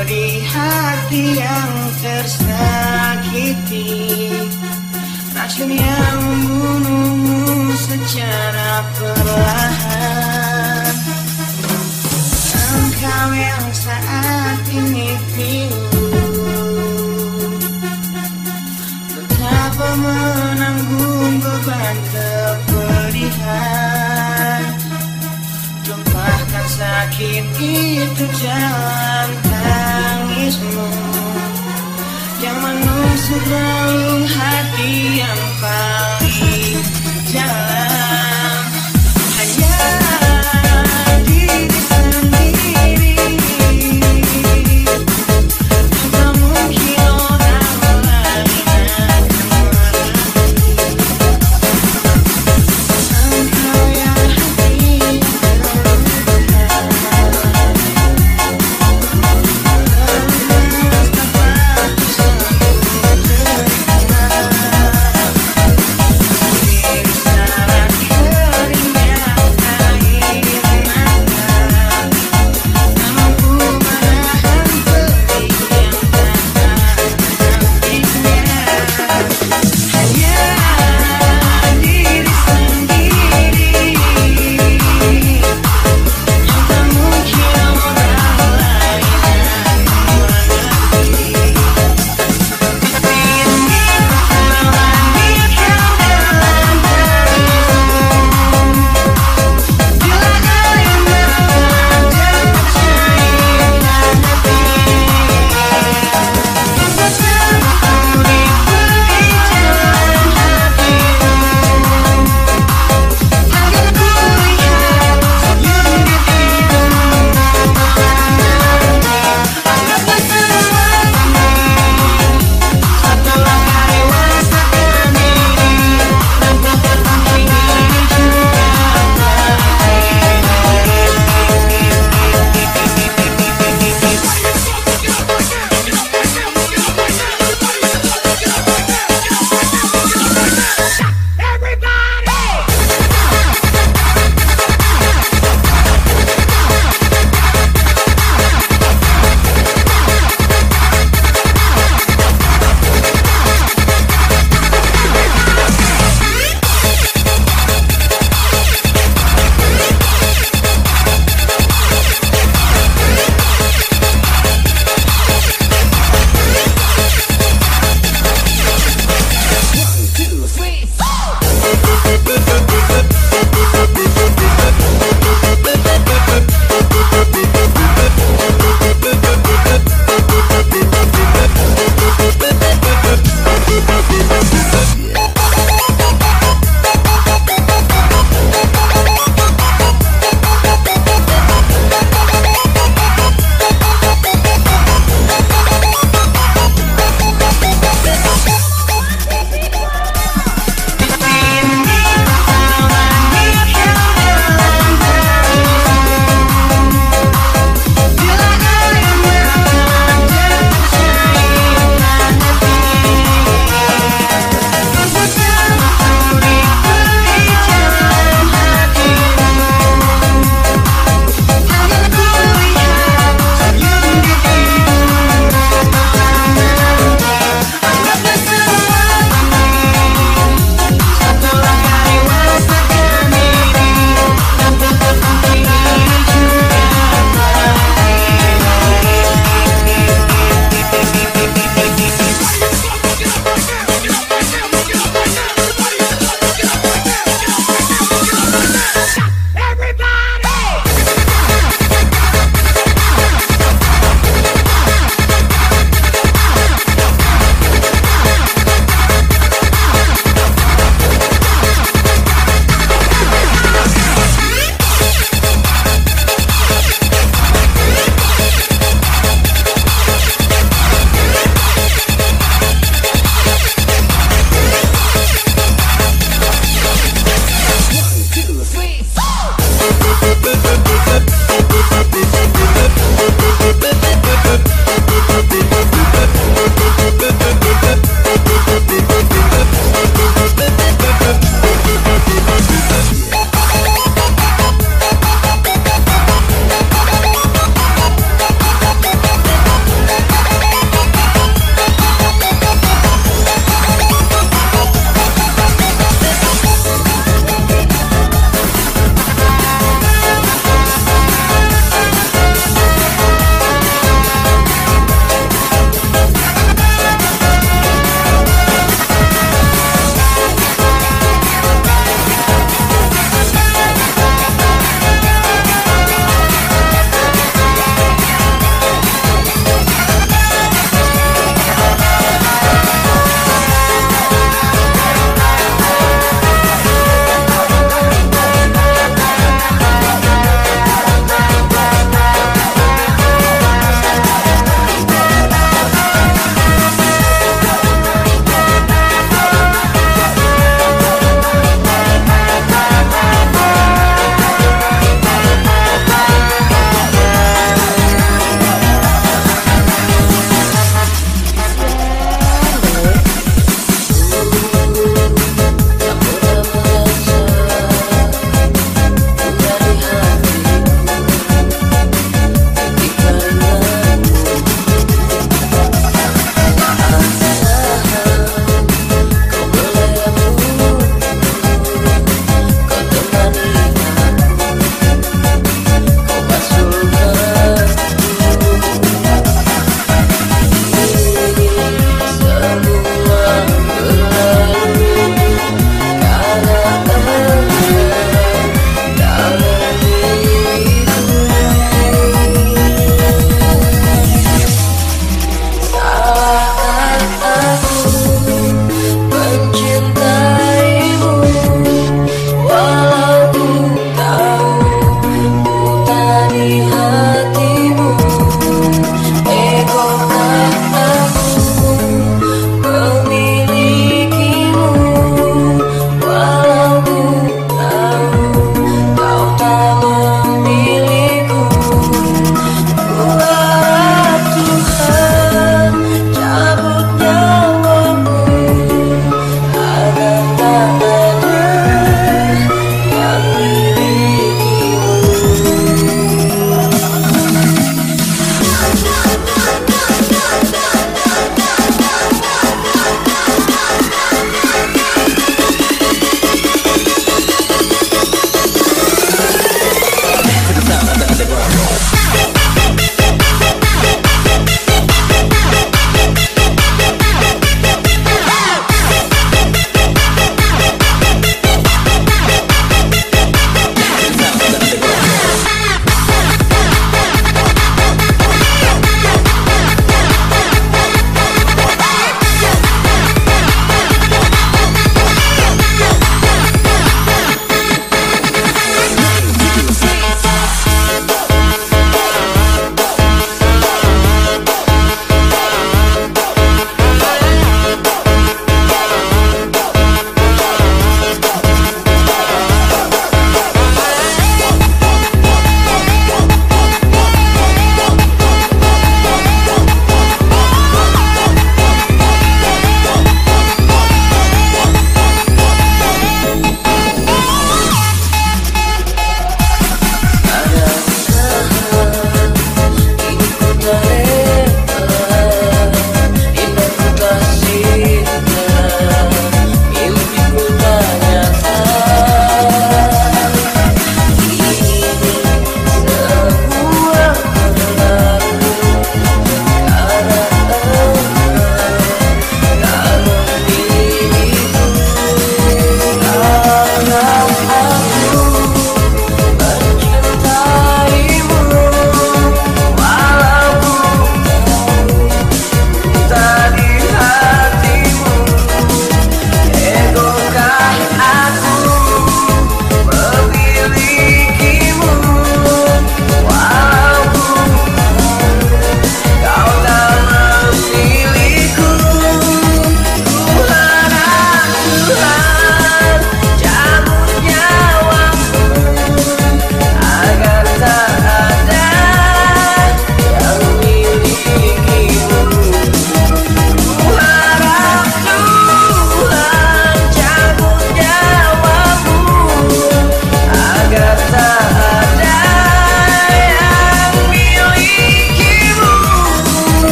pedih hati yang tersakiti. Racun yang membunuhmu secara perlahan. Engkau yang saat ini pilu Betapa menanggung beban kepedihan sakit itu jalan tangismu. Yang menusuk relung hati yang paling dalam